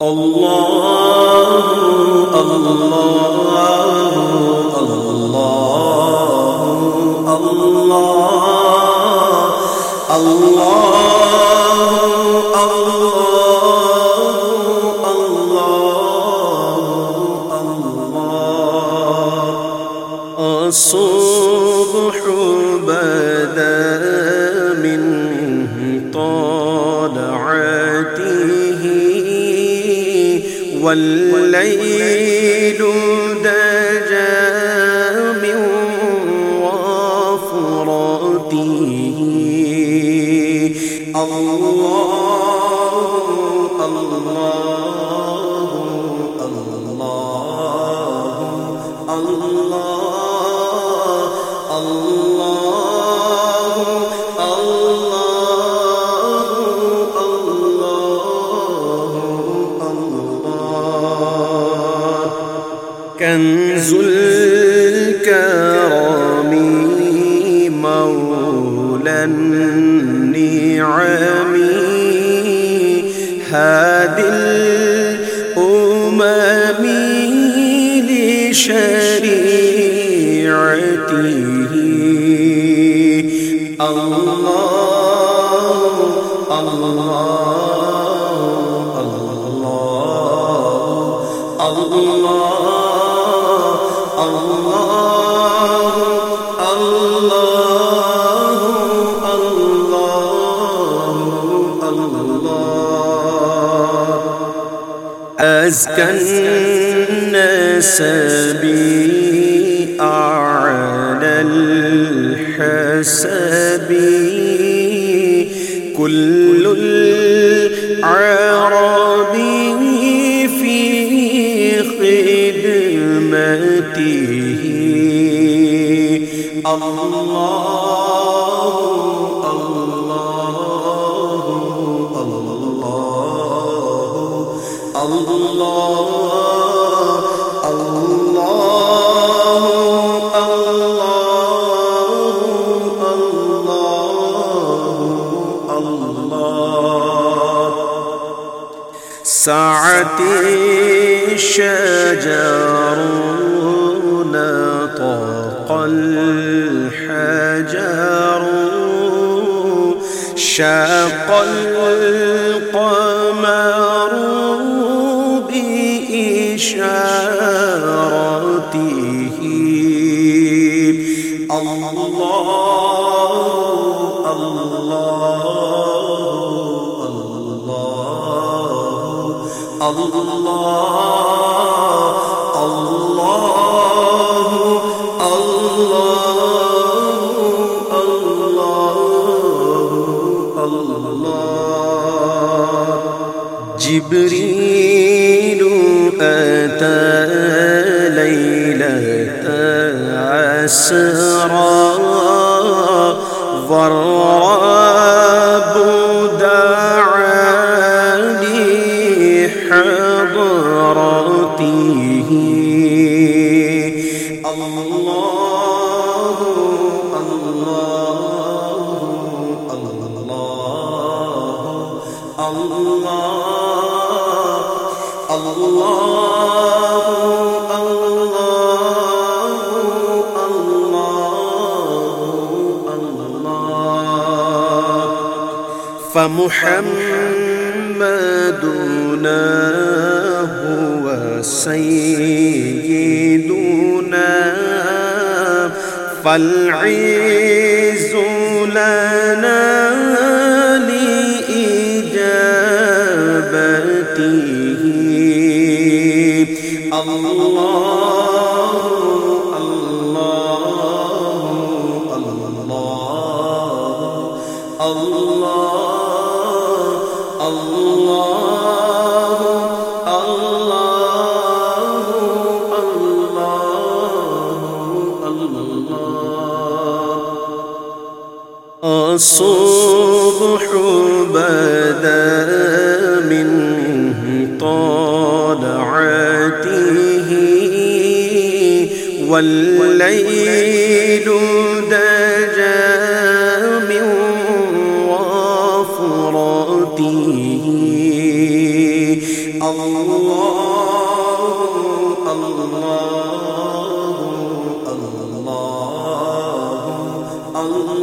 اللہ اللہ اللہ اللہ اللہ اللہ الصبح بدا والليل دجا من وفرته الله الله الله الله الله. كنز الكرم مولى النعم هادي الأمم لشريعته. الله الله الله. أزكى النسب أعلى الحسب كل خدمته الله الله الله سعت الشجر نطق الحجر شاق القمر بإشارته الله الله الله الله جبريل أتى ليلة عسرا ضراب دعا لحضرته الله فمحمدنا هو سيدنا فالعز لنا لإجابته. الله. الله الله الصبح بدا من طالعته والليل دجا وفرته اللہ اللہ اللہ اللہ